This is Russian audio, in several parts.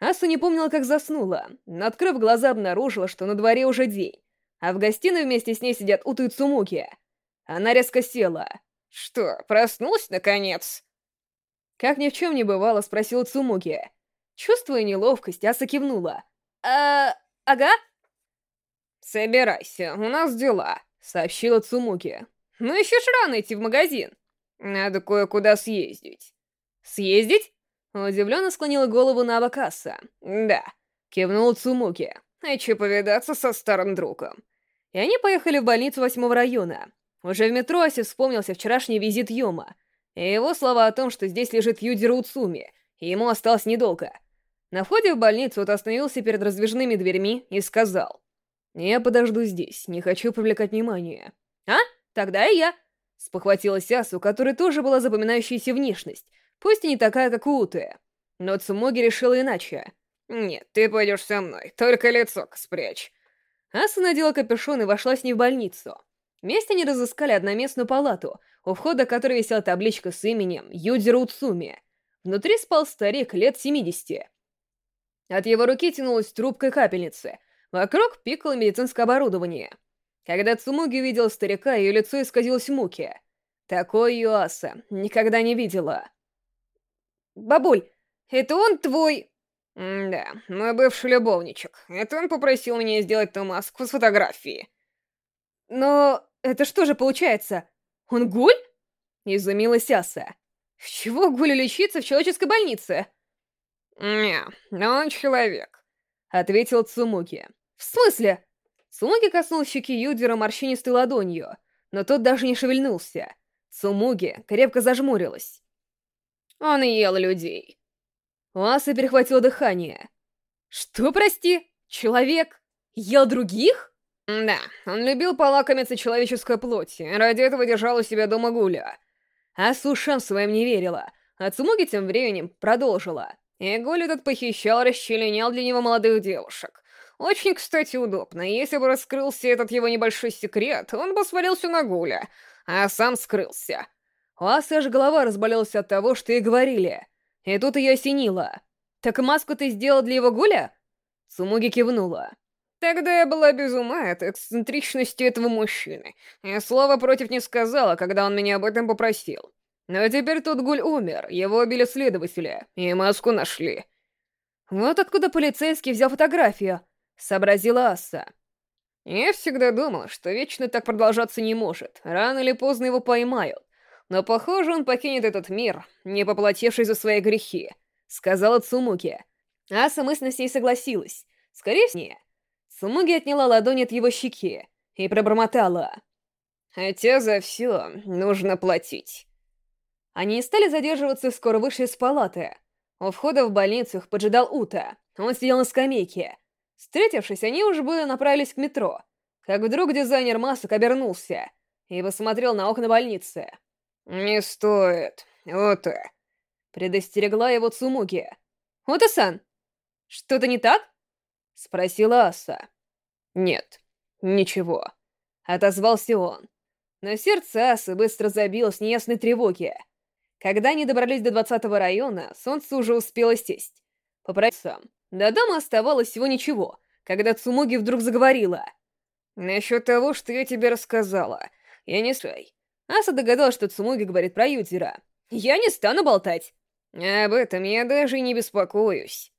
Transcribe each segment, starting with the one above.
Асу не помнила, как заснула, но, открыв глаза, обнаружила, что на дворе уже день, а в гостиной вместе с ней сидят Ута и Цумуки. Она резко села. «Что, проснулась, наконец?» Как ни в чем не бывало, спросила Цумуки. Чувствуя неловкость, Аса кивнула. «А... ага?» «Собирайся, у нас дела», — сообщила Цумуки. «Ну еще ж рано идти в магазин. Надо кое-куда съездить». «Съездить?» Удивленно склонила голову на Абакаса. «Да», — кивнул Цумуки. «Хочу повидаться со старым другом». И они поехали в больницу восьмого района. Уже в метро Аси вспомнился вчерашний визит Йома, и его слова о том, что здесь лежит Юдзиро Уцуми, и ему осталось недолго. На входе в больницу он остановился перед раздвижными дверьми и сказал. «Я подожду здесь, не хочу привлекать внимание». «А? Тогда и я!» Спохватилась Асу, которой тоже была запоминающаяся внешность, пусть и не такая, как у Уты. Но Цумоги решила иначе. «Нет, ты пойдешь со мной, только лицо спрячь». Аса надела капюшон и вошла с ней в больницу. Вместе они разыскали одноместную палату, у входа которой висела табличка с именем Юдзиро Уцуми. Внутри спал старик лет 70. От его руки тянулась трубка капельницы. Вокруг пикало медицинское оборудование. Когда Цумуги увидела старика, ее лицо исказилось в муке. Такой Юаса никогда не видела. «Бабуль, это он твой...» «Да, мой бывший любовничек. Это он попросил меня сделать ту маску с фотографии». «Но это что же получается? Он гуль?» Изумилась Аса. «С чего гулю лечиться в человеческой больнице?» «Не, он человек», — ответил Цумуки. «В смысле?» Цумуги коснулся щеки Юдзера морщинистой ладонью, но тот даже не шевельнулся. Цумуги крепко зажмурилась. Он ел людей. У Асы перехватило дыхание. «Что, прости? Человек? Ел других?» «Да, он любил полакомиться человеческой плоти, ради этого держал у себя дома Гуля». Асу ушам своим не верила, а Цумуги тем временем продолжила. И Гуль этот похищал, расчленял для него молодых девушек. Очень, кстати, удобно. Если бы раскрылся этот его небольшой секрет, он бы свалился на Гуля, а сам скрылся. У Асы аж голова разболелась от того, что и говорили. И тут ее осенило. «Так маску ты сделал для его Гуля?» Цумуги кивнула. Тогда я была без ума от эксцентричности этого мужчины. Я слова против не сказала, когда он меня об этом попросил. Но теперь тот гуль умер, его убили следователи, и маску нашли. Вот откуда полицейский взял фотографию, сообразила Асса. Я всегда думал, что вечно так продолжаться не может. Рано или поздно его поймают. Но, похоже, он покинет этот мир, не поплатившись за свои грехи, сказала Цумуки. Аса мысленно с ней согласилась. Скорее всего, Сумуги отняла ладонь от его щеки и пробормотала. «Хотя за все нужно платить». Они не стали задерживаться и скоро вышли из палаты. У входа в больницу их поджидал Ута. Он сидел на скамейке. Встретившись, они уже были направились к метро. Как вдруг дизайнер масок обернулся и посмотрел на окна больницы. «Не стоит, Ута», — предостерегла его Цумуги. «Ута-сан, что-то не так?» — спросила Аса. «Нет, ничего», — отозвался он. Но сердце Асы быстро забилось неясной тревоге. Когда они добрались до двадцатого района, солнце уже успело сесть. По прайсам, до дома оставалось всего ничего, когда Цумуги вдруг заговорила. «Насчет того, что я тебе рассказала, я не стой». Аса догадалась, что Цумуги говорит про Ютира. «Я не стану болтать». «Об этом я даже не беспокоюсь».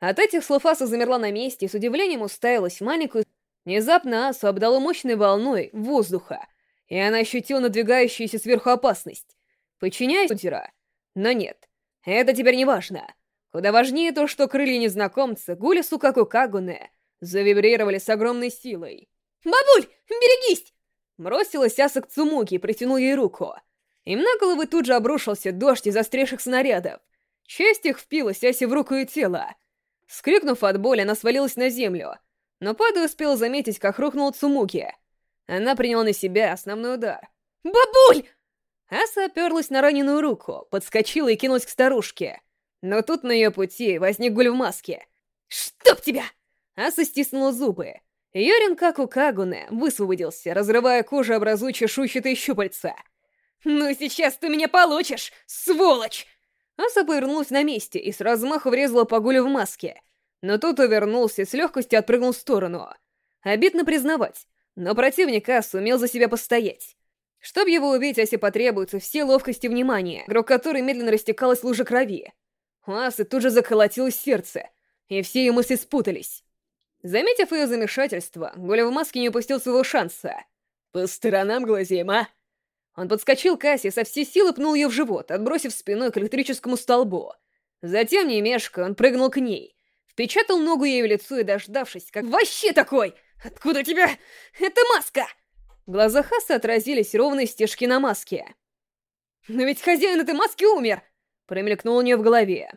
От этих слов Аса замерла на месте и с удивлением уставилась в маленькую... Внезапно Асу обдало мощной волной воздуха, и она ощутила надвигающуюся сверху опасность. Подчиняясь Удира. Но нет, это теперь не важно. Куда важнее то, что крылья незнакомца, Гуля Сукаку Кагуне, завибрировали с огромной силой. «Бабуль, берегись!» Бросилась Аса Цумуки и притянул ей руку. Им на головы тут же обрушился дождь из острейших снарядов. Часть их впилась Асе в руку и тело. Скрикнув от боли, она свалилась на землю, но падая успела заметить, как рухнул Цумуки. Она приняла на себя основной удар. «Бабуль!» Аса оперлась на раненую руку, подскочила и кинулась к старушке. Но тут на ее пути возник гуль в маске. «Чтоб тебя!» Аса стиснула зубы. Йорин Каку Кагуне высвободился, разрывая кожу, образуя чешуйчатые щупальца. «Ну сейчас ты меня получишь, сволочь!» Аса повернулась на месте и с размаху врезала по Гулю в маске. Но тот увернулся и с легкостью отпрыгнул в сторону. Обидно признавать, но противник Ас сумел за себя постоять. Чтобы его убить, Асе потребуется все ловкости и внимание, вокруг которой медленно растекалась лужа крови. У Асы тут же заколотилось сердце, и все ее мысли спутались. Заметив ее замешательство, Гуля в маске не упустил своего шанса. «По сторонам глазеем, а?» Он подскочил к Асе и со всей силы пнул ее в живот, отбросив спиной к электрическому столбу. Затем, не мешкая, он прыгнул к ней, впечатал ногу ей в лицо и, дождавшись, как «Вообще такой! Откуда тебя эта маска?» Глаза Хаса отразились ровные стежки на маске. «Но ведь хозяин этой маски умер!» Промелькнул у нее в голове.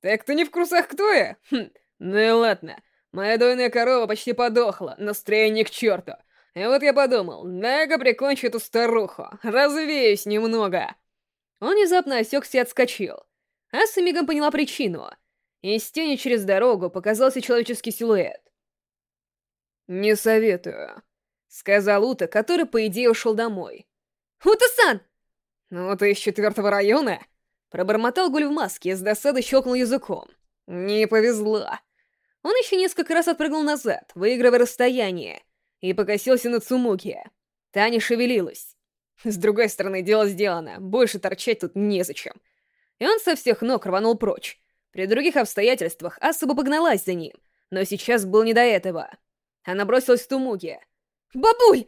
«Так ты не в курсах, кто я? Хм, ну и ладно. Моя дойная корова почти подохла, настроение к черту. И вот я подумал, дай-ка прикончу эту старуху, развеюсь немного. Он внезапно осекся и отскочил. Аса мигом поняла причину. Из тени через дорогу показался человеческий силуэт. «Не советую», — сказал Ута, который, по идее, ушел домой. «Ута-сан!» «Ну, ты из четвертого района?» Пробормотал Гуль в маске и с досады щелкнул языком. «Не повезло». Он еще несколько раз отпрыгнул назад, выигрывая расстояние, и покосился на Цумуки. Та не шевелилась. С другой стороны, дело сделано, больше торчать тут незачем. И он со всех ног рванул прочь. При других обстоятельствах Аса бы погналась за ним, но сейчас был не до этого. Она бросилась в Тумуки. «Бабуль!»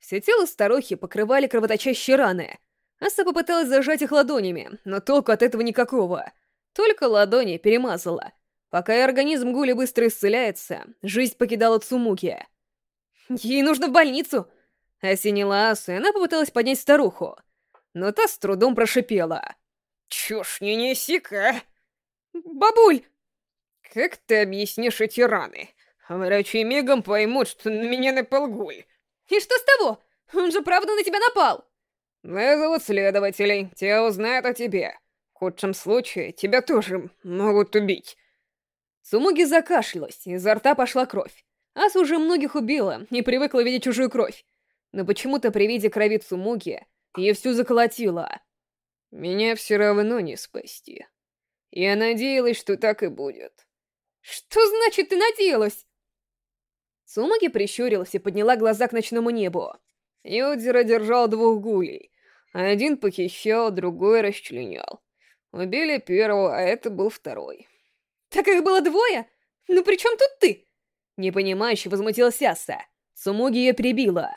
Все тело старухи покрывали кровоточащие раны. Аса попыталась зажать их ладонями, но толку от этого никакого. Только ладони перемазала. Пока и организм Гули быстро исцеляется, жизнь покидала Цумуки. Ей нужно в больницу!» Осенила Асу, и она попыталась поднять старуху. Но та с трудом прошипела. «Чушь не неси-ка!» «Бабуль!» «Как ты объяснишь эти раны? Врачи мигом поймут, что на меня напал гуль». «И что с того? Он же правда на тебя напал!» «Вызовут следователей, те узнают о тебе. В худшем случае тебя тоже могут убить». Сумуги закашлялась, изо рта пошла кровь. Ас уже многих убила, не привыкла видеть чужую кровь. Но почему-то при виде крови Цумуги ее всю заколотило. Меня все равно не спасти. Я надеялась, что так и будет. Что значит ты надеялась? Цумаги прищурилась и подняла глаза к ночному небу. Юдзера держал двух гулей. Один похищал, другой расчленял. Убили первого, а это был второй. Так их было двое? Ну при чем тут ты? Непонимающе возмутилась Аса. Сумуги ее прибила.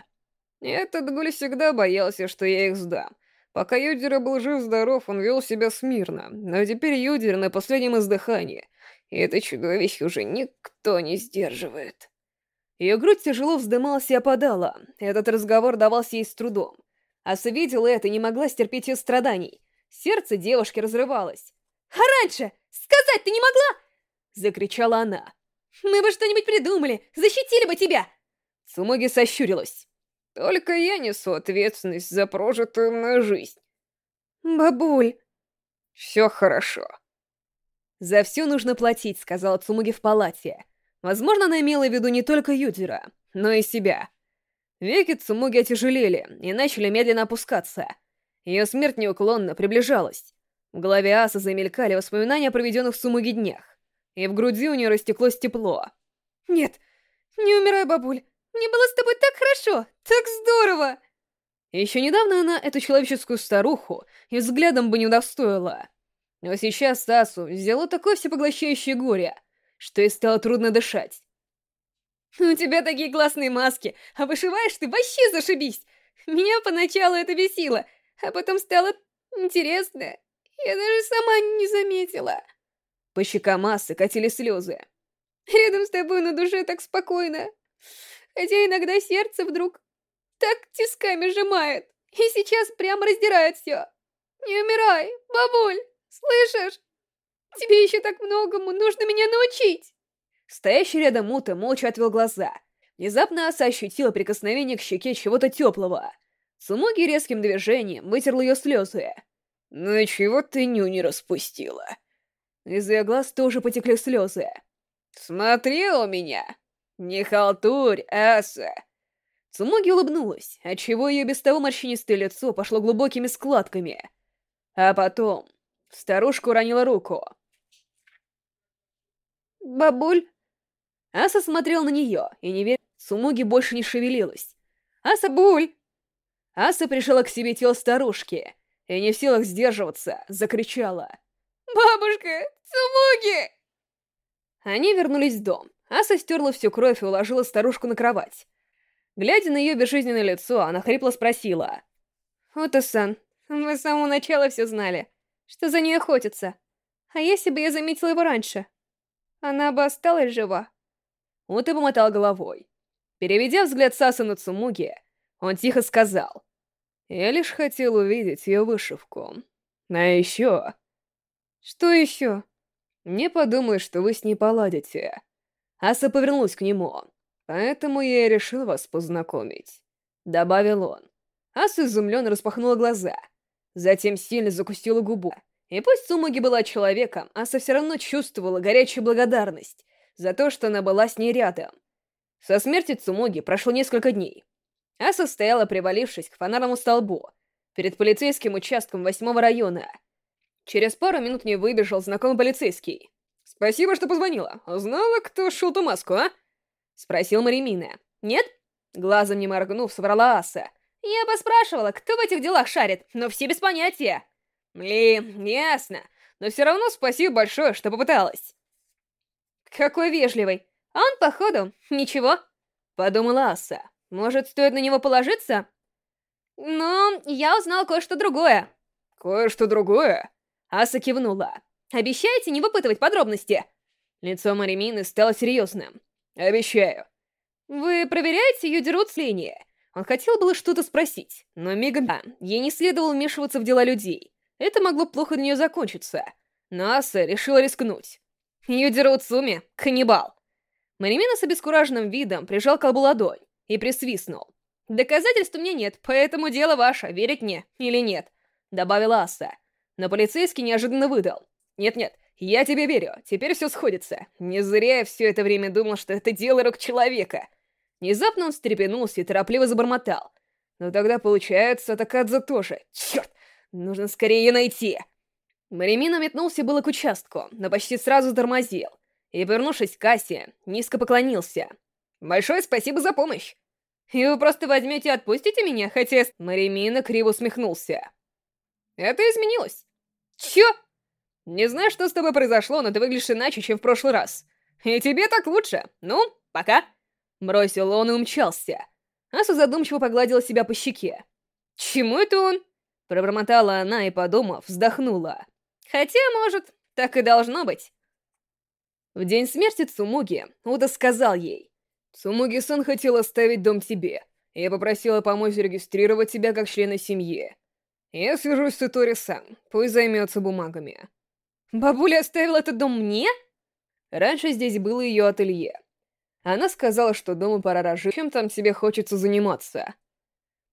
Этот гуль всегда боялся, что я их сдам. Пока Юдера был жив-здоров, он вел себя смирно, но теперь Юдер на последнем издыхании, и это чудовище уже никто не сдерживает. Ее грудь тяжело вздымалась и опадала, этот разговор давался ей с трудом. Аса видела это и не могла стерпеть ее страданий. Сердце девушки разрывалось. «А раньше! Сказать ты не могла?» — закричала она. Мы бы что-нибудь придумали, защитили бы тебя!» Сумоги сощурилась. «Только я несу ответственность за прожитую мою жизнь». «Бабуль...» «Все хорошо». «За все нужно платить», — сказала Цумуги в палате. Возможно, она имела в виду не только Юдзера, но и себя. Веки Цумуги отяжелели и начали медленно опускаться. Ее смерть неуклонно приближалась. В голове Аса замелькали воспоминания о проведенных в Сумуги днях и в груди у нее растеклось тепло. «Нет, не умирай, бабуль. Мне было с тобой так хорошо, так здорово!» Еще недавно она эту человеческую старуху и взглядом бы не удостоила. Но сейчас Сасу взяло такое всепоглощающее горе, что ей стало трудно дышать. «У тебя такие классные маски, а вышиваешь ты вообще зашибись! Меня поначалу это бесило, а потом стало интересно. Я даже сама не заметила». По щекам массы катили слезы. «Рядом с тобой на душе так спокойно. Хотя иногда сердце вдруг так тисками сжимает. И сейчас прямо раздирает все. Не умирай, бабуль, слышишь? Тебе еще так многому нужно меня научить!» Стоящий рядом Мута молча отвел глаза. Внезапно Аса ощутила прикосновение к щеке чего-то теплого. Сумоги резким движением вытерла ее слезы. «Ну чего ты ню не распустила?» Из ее глаз тоже потекли слезы. «Смотри у меня! Не халтурь, Аса!» Цумоги улыбнулась, отчего ее без того морщинистое лицо пошло глубокими складками. А потом Старушка уронила руку. «Бабуль?» Аса смотрел на нее и не верил, Сумуги больше не шевелилась. «Аса, буль!» Аса пришла к себе тело старушки и, не в силах сдерживаться, закричала. «Бабушка! Сумуги!» Они вернулись в дом. Аса стерла всю кровь и уложила старушку на кровать. Глядя на ее безжизненное лицо, она хрипло спросила. «Ото-сан, мы с самого начала все знали, что за ней охотятся. А если бы я заметила его раньше, она бы осталась жива?» Ута помотал головой. Переведя взгляд Саса на Цумуги, он тихо сказал. «Я лишь хотел увидеть ее вышивку. А еще...» «Что еще?» «Не подумай, что вы с ней поладите». Аса повернулась к нему. «Поэтому я и решил вас познакомить», — добавил он. Аса изумленно распахнула глаза. Затем сильно закусила губу. И пусть Сумаги была человеком, Аса все равно чувствовала горячую благодарность за то, что она была с ней рядом. Со смерти Цумоги прошло несколько дней. Аса стояла, привалившись к фонарному столбу, перед полицейским участком восьмого района. Через пару минут мне выбежал знакомый полицейский. «Спасибо, что позвонила. Знала, кто шил ту маску, а?» Спросил Маримина. «Нет?» Глазом не моргнув, соврала Аса. «Я бы спрашивала, кто в этих делах шарит, но все без понятия». «Блин, ясно. Но все равно спасибо большое, что попыталась». «Какой вежливый. А он, походу, ничего», — подумала Аса. «Может, стоит на него положиться?» «Но я узнал кое-что другое». «Кое-что другое?» Аса кивнула. «Обещаете не выпытывать подробности?» Лицо Маримины стало серьезным. «Обещаю». «Вы проверяете Юдерут с линии?» Он хотел было что-то спросить, но мигом ей не следовало вмешиваться в дела людей. Это могло плохо для нее закончиться. Но Аса решила рискнуть. Юдерут Суми — каннибал. Маримина с обескураженным видом прижал колбу ладонь и присвистнул. «Доказательств у меня нет, поэтому дело ваше, верить мне или нет», — добавила Аса. Но полицейский неожиданно выдал. «Нет-нет, я тебе верю, теперь все сходится. Не зря я все это время думал, что это дело рук человека». Внезапно он встрепенулся и торопливо забормотал. «Но тогда, получается, Такадза тоже. Черт! Нужно скорее ее найти!» Маримина метнулся было к участку, но почти сразу тормозил и, вернувшись к кассе, низко поклонился. «Большое спасибо за помощь!» «И вы просто возьмете и отпустите меня, хотя...» Маримина криво усмехнулся. «Это изменилось!» «Чё?» «Не знаю, что с тобой произошло, но ты выглядишь иначе, чем в прошлый раз. И тебе так лучше. Ну, пока!» Бросил он и умчался. Аса задумчиво погладила себя по щеке. «Чему это он?» Пробормотала она и, подумав, вздохнула. «Хотя, может, так и должно быть». В день смерти Цумуги Уда сказал ей, «Цумуги-сан хотел оставить дом тебе. Я попросила помочь зарегистрировать тебя как члена семьи. Я свяжусь с Итори-сан, пусть займется бумагами». «Бабуля оставила этот дом мне?» Раньше здесь было ее ателье. Она сказала, что дому пора рожить, чем там тебе хочется заниматься.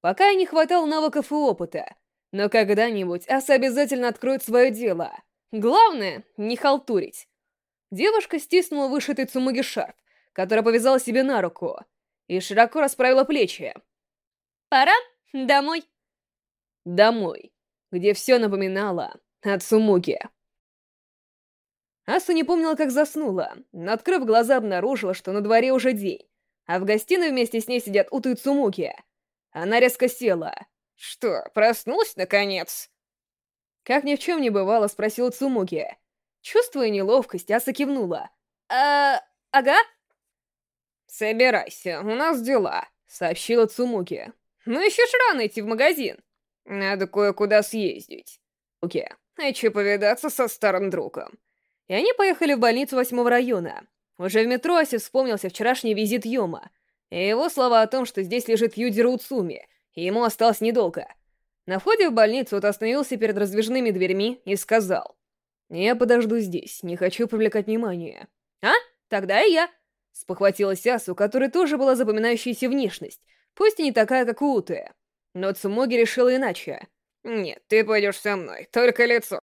Пока не хватало навыков и опыта, но когда-нибудь Аса обязательно откроет свое дело. Главное — не халтурить. Девушка стиснула вышитый Цумуги шарф, который повязала себе на руку, и широко расправила плечи. «Пора домой». Домой, где все напоминало о Цумуге. Аса не помнила, как заснула, но, открыв глаза, обнаружила, что на дворе уже день, а в гостиной вместе с ней сидят Уту и Цумуги. Она резко села. «Что, проснулась, наконец?» Как ни в чем не бывало, спросил Цумуги. Чувствуя неловкость, Аса кивнула. «А... ага?» «Собирайся, у нас дела», — сообщила Цумуки. «Ну еще ж рано идти в магазин. Надо кое-куда съездить». «Окей, хочу повидаться со старым другом». И они поехали в больницу восьмого района. Уже в метро Асе вспомнился вчерашний визит Йома, и его слова о том, что здесь лежит Юдзиро Уцуми, и ему осталось недолго. На входе в больницу он остановился перед раздвижными дверьми и сказал... «Я подожду здесь, не хочу привлекать внимание». «А? Тогда и я!» Спохватилась Асу, которой тоже была запоминающаяся внешность, пусть и не такая, как у Уты. Но Цумоги решила иначе. «Нет, ты пойдешь со мной, только лицо